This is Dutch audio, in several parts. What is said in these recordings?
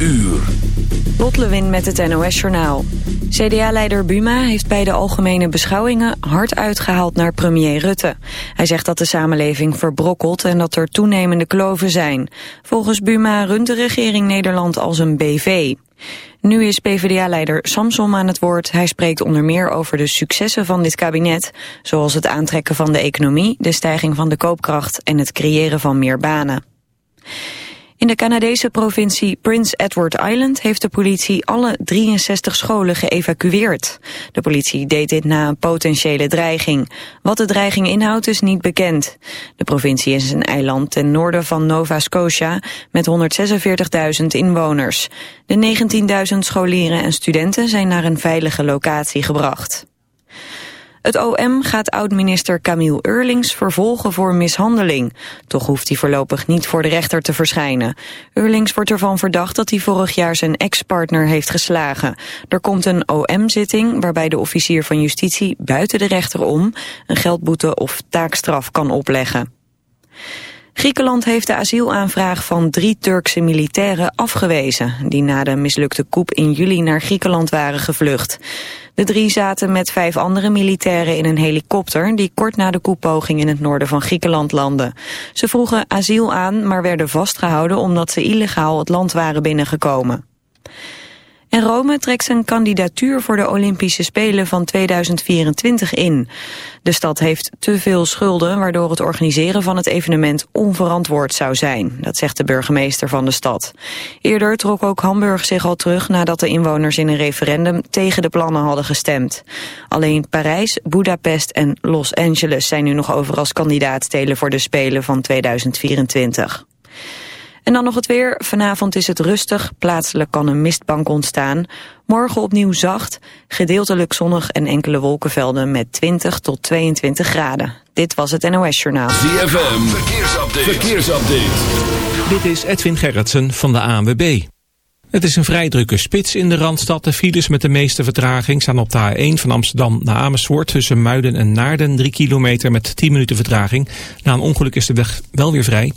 uur. Lot Lewin met het NOS-journaal. CDA-leider Buma heeft bij de algemene beschouwingen hard uitgehaald naar premier Rutte. Hij zegt dat de samenleving verbrokkelt en dat er toenemende kloven zijn. Volgens Buma runt de regering Nederland als een BV. Nu is PvdA-leider Samsom aan het woord. Hij spreekt onder meer over de successen van dit kabinet... zoals het aantrekken van de economie, de stijging van de koopkracht... en het creëren van meer banen. In de Canadese provincie Prince Edward Island heeft de politie alle 63 scholen geëvacueerd. De politie deed dit na een potentiële dreiging. Wat de dreiging inhoudt is niet bekend. De provincie is een eiland ten noorden van Nova Scotia met 146.000 inwoners. De 19.000 scholieren en studenten zijn naar een veilige locatie gebracht. Het OM gaat oud-minister Camille Eurlings vervolgen voor mishandeling. Toch hoeft hij voorlopig niet voor de rechter te verschijnen. Eurlings wordt ervan verdacht dat hij vorig jaar zijn ex-partner heeft geslagen. Er komt een OM-zitting waarbij de officier van justitie buiten de rechter om... een geldboete of taakstraf kan opleggen. Griekenland heeft de asielaanvraag van drie Turkse militairen afgewezen... die na de mislukte coup in juli naar Griekenland waren gevlucht. De drie zaten met vijf andere militairen in een helikopter... die kort na de koepoging in het noorden van Griekenland landde. Ze vroegen asiel aan, maar werden vastgehouden... omdat ze illegaal het land waren binnengekomen. En Rome trekt zijn kandidatuur voor de Olympische Spelen van 2024 in. De stad heeft te veel schulden, waardoor het organiseren van het evenement onverantwoord zou zijn. Dat zegt de burgemeester van de stad. Eerder trok ook Hamburg zich al terug nadat de inwoners in een referendum tegen de plannen hadden gestemd. Alleen Parijs, Budapest en Los Angeles zijn nu nog over als kandidaatstelen voor de Spelen van 2024. En dan nog het weer. Vanavond is het rustig. Plaatselijk kan een mistbank ontstaan. Morgen opnieuw zacht, gedeeltelijk zonnig en enkele wolkenvelden met 20 tot 22 graden. Dit was het NOS Journaal. ZFM, verkeersupdate. verkeersupdate. Dit is Edwin Gerritsen van de ANWB. Het is een vrij drukke spits in de Randstad. De files met de meeste vertraging staan op de A1 van Amsterdam naar Amersfoort... tussen Muiden en Naarden, 3 kilometer met 10 minuten vertraging. Na een ongeluk is de weg wel weer vrij.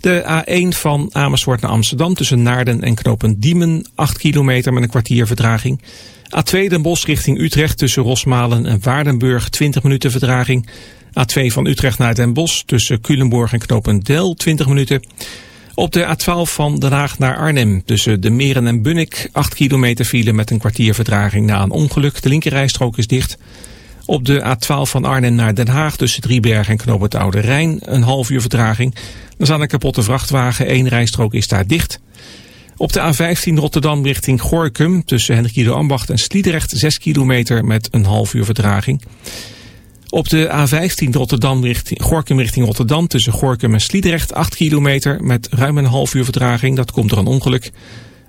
De A1 van Amersfoort naar Amsterdam tussen Naarden en Knopen Diemen... 8 kilometer met een kwartier vertraging. A2 Den Bosch richting Utrecht tussen Rosmalen en Waardenburg... 20 minuten vertraging. A2 van Utrecht naar Den Bosch tussen Culemborg en Knopen Del 20 minuten... Op de A12 van Den Haag naar Arnhem tussen de Meren en Bunnik 8 kilometer file met een kwartier vertraging na een ongeluk. De linkerrijstrook is dicht. Op de A12 van Arnhem naar Den Haag tussen Driebergen en Knoop het Oude Rijn een half uur vertraging. Dan staat een kapotte vrachtwagen, één rijstrook is daar dicht. Op de A15 Rotterdam richting Gorkum tussen Hendrik Ambacht en Sliedrecht 6 kilometer met een half uur vertraging. Op de A15 Rotterdam richting, Gorkum richting Rotterdam tussen Gorkum en Sliedrecht 8 kilometer met ruim een half uur vertraging. Dat komt door een ongeluk.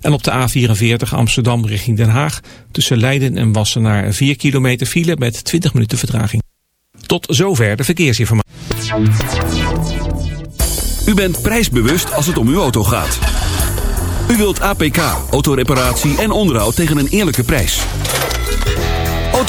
En op de A44 Amsterdam richting Den Haag tussen Leiden en Wassenaar 4 kilometer file met 20 minuten vertraging. Tot zover de verkeersinformatie. U bent prijsbewust als het om uw auto gaat. U wilt APK, autoreparatie en onderhoud tegen een eerlijke prijs.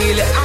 feel it.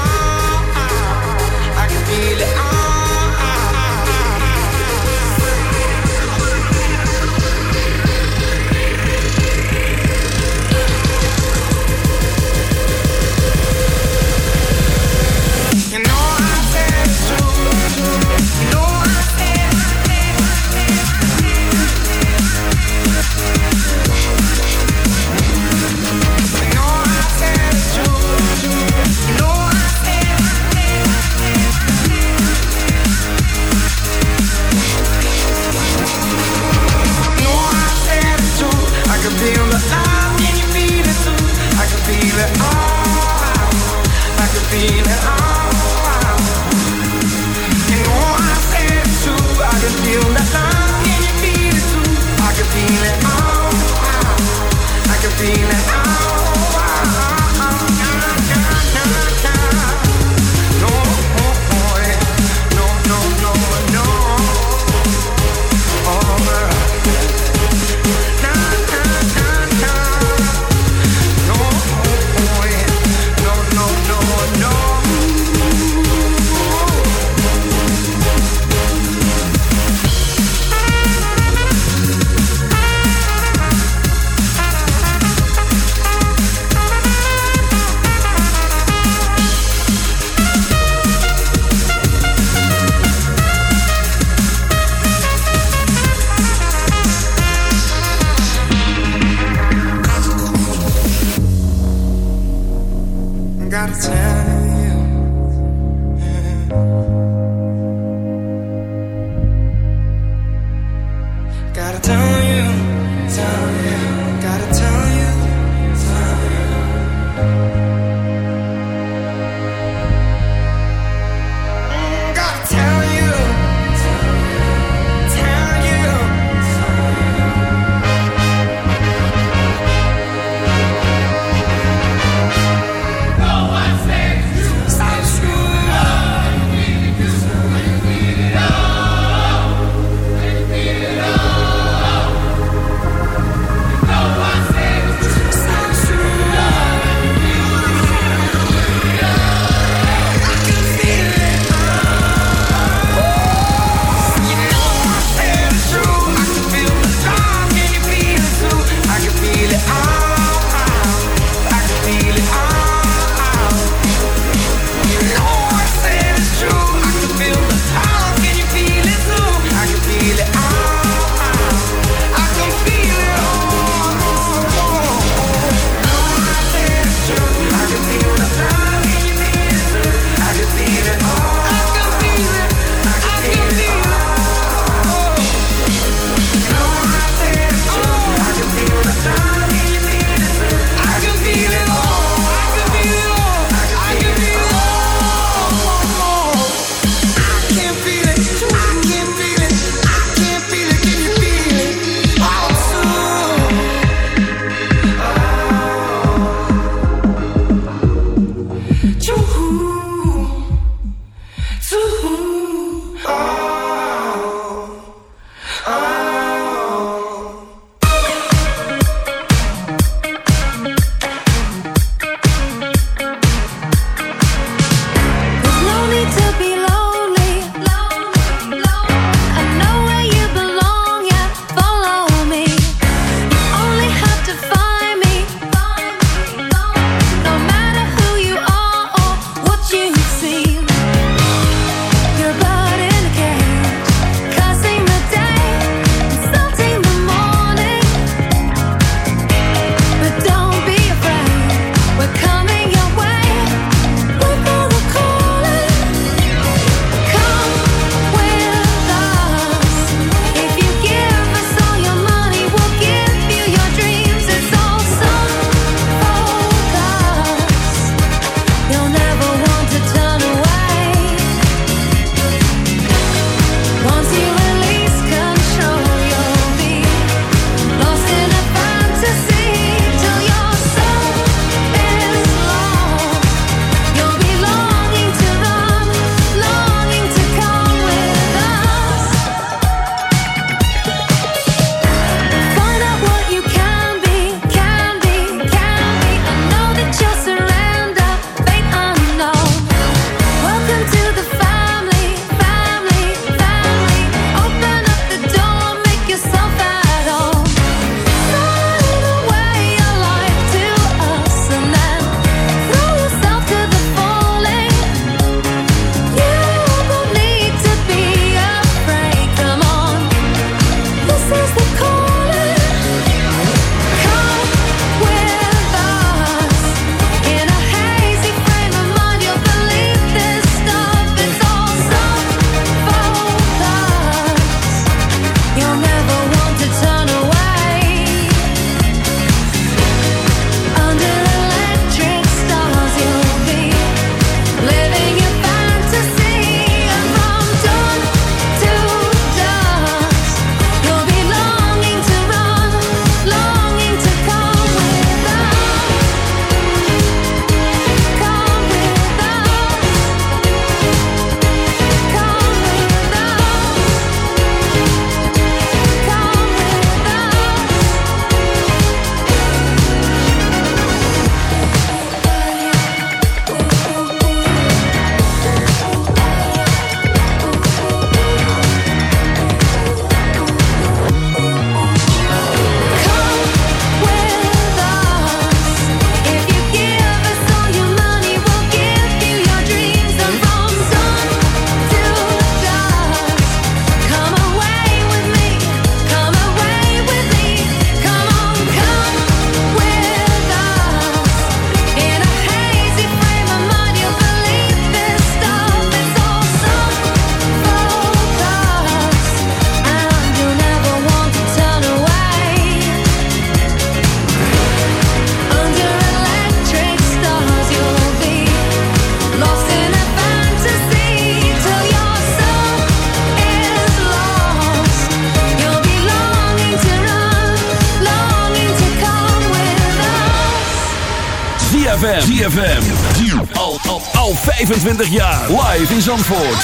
Zandvoort.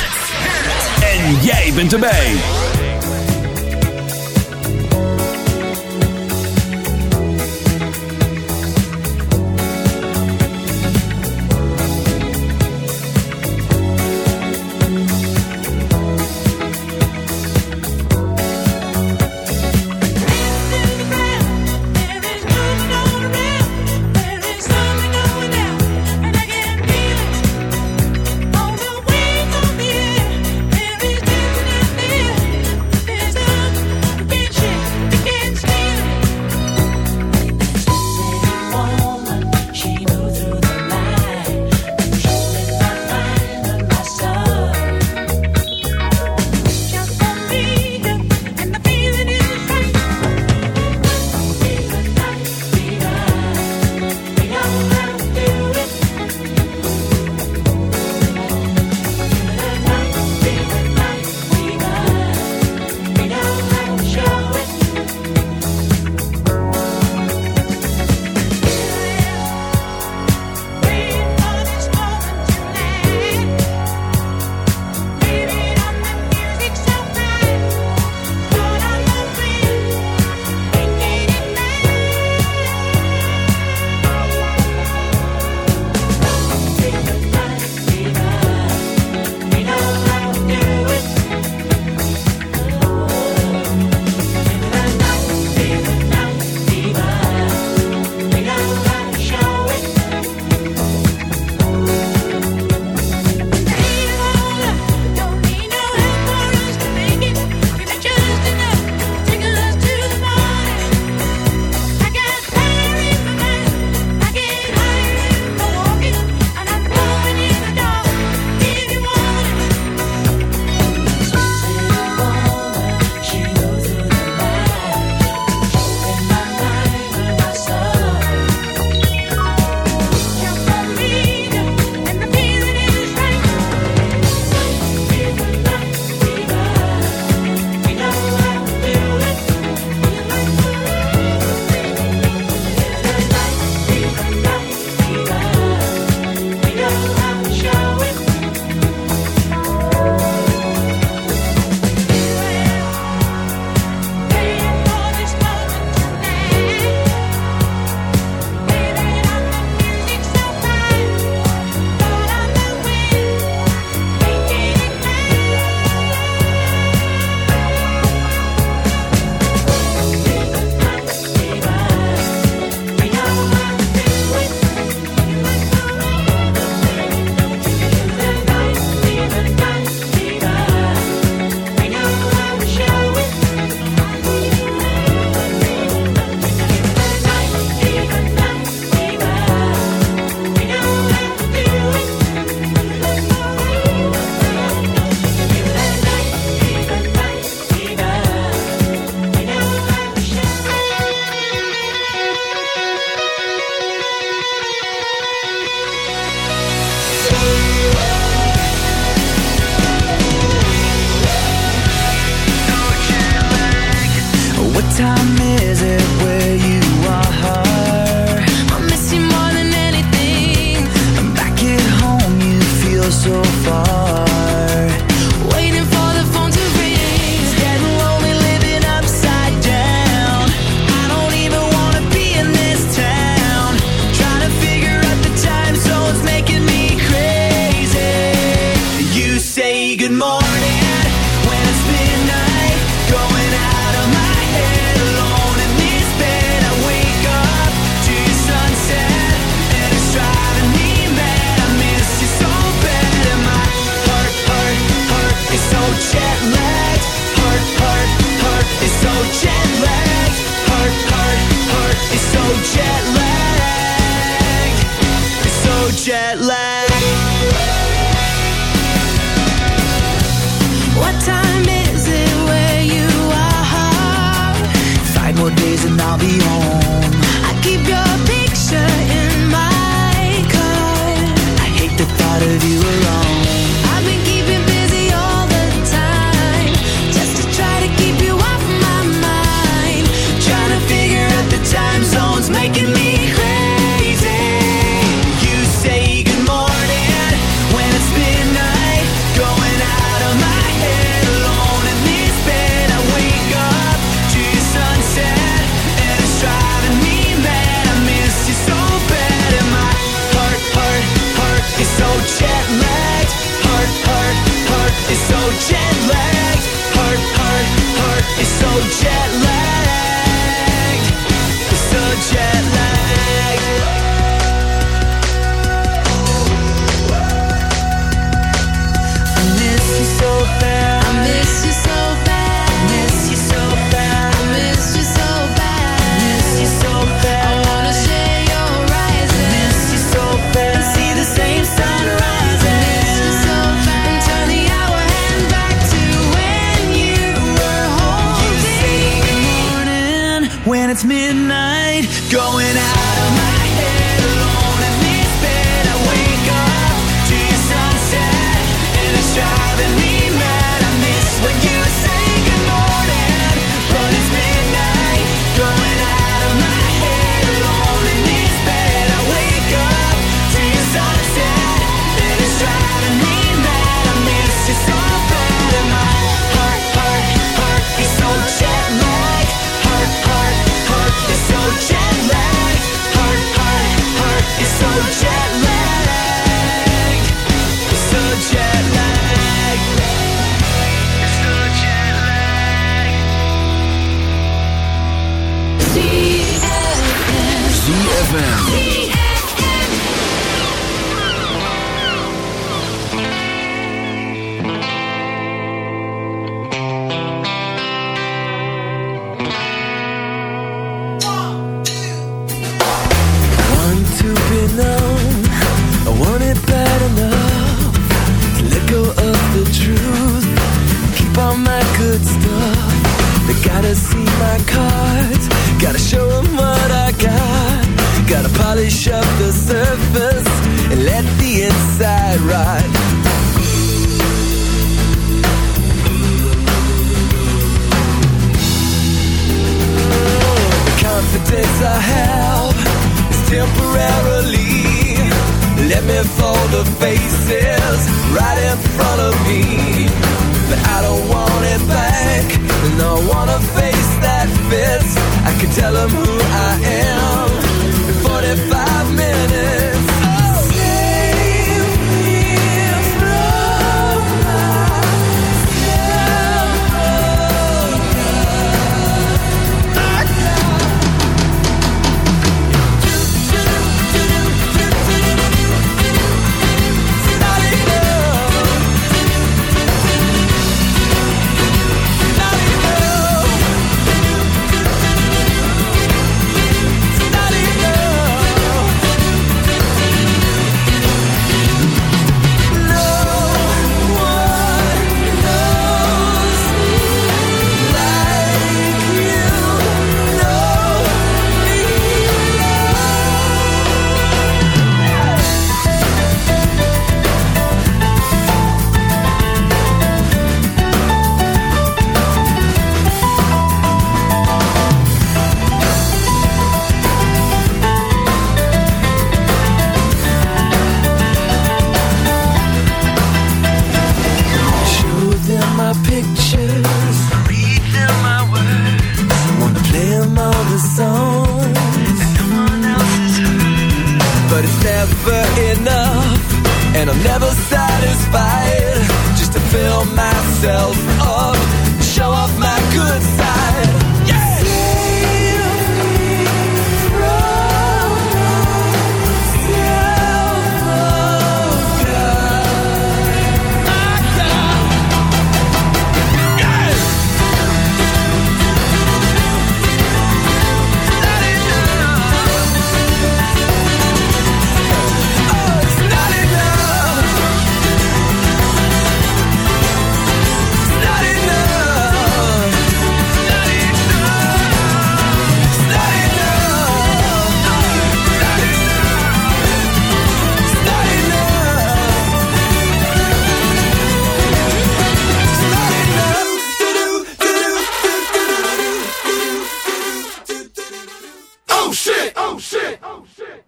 shit, oh shit, oh shit,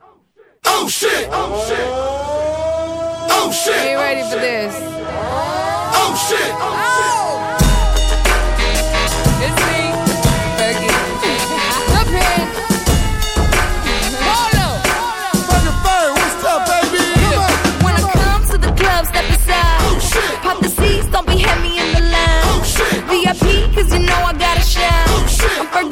oh shit, oh shit, oh shit. Are you ready for this? Oh shit, oh shit.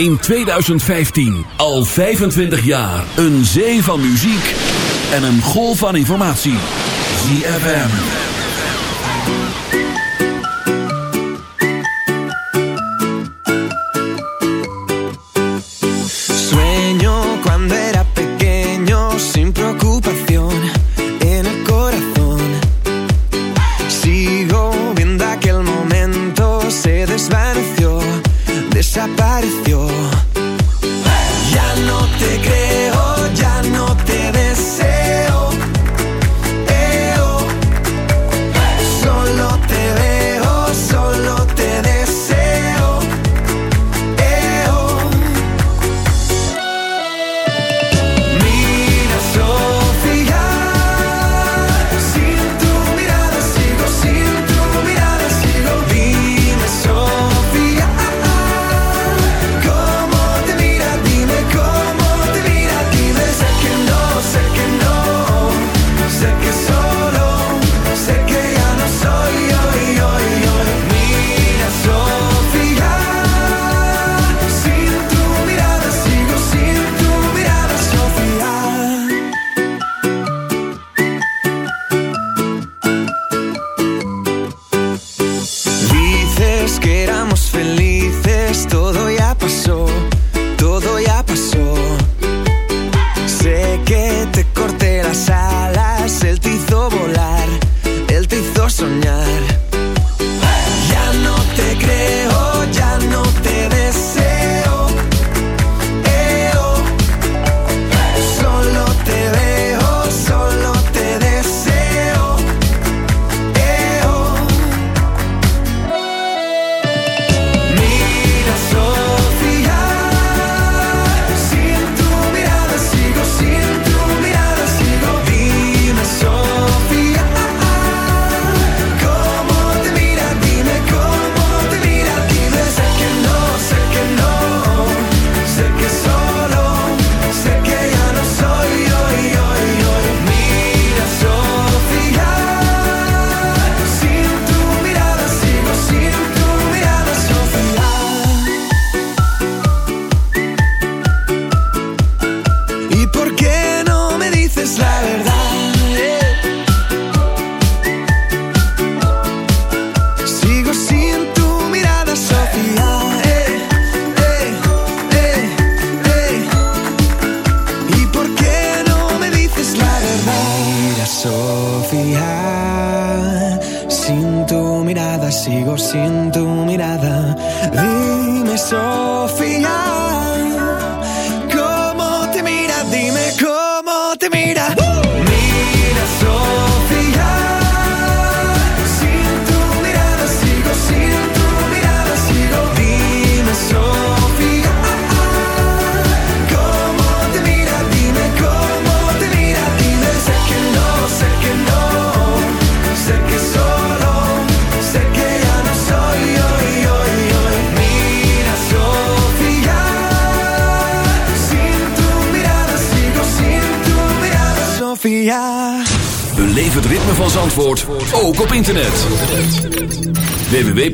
in 2015. Al 25 jaar. Een zee van muziek en een golf van informatie. ZFM. Sueño cuando era pequeño sin preocupación en el corazón. Sigo viendo aquel momento se desvaneció, desapareció.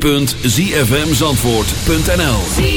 www.zfmzandvoort.nl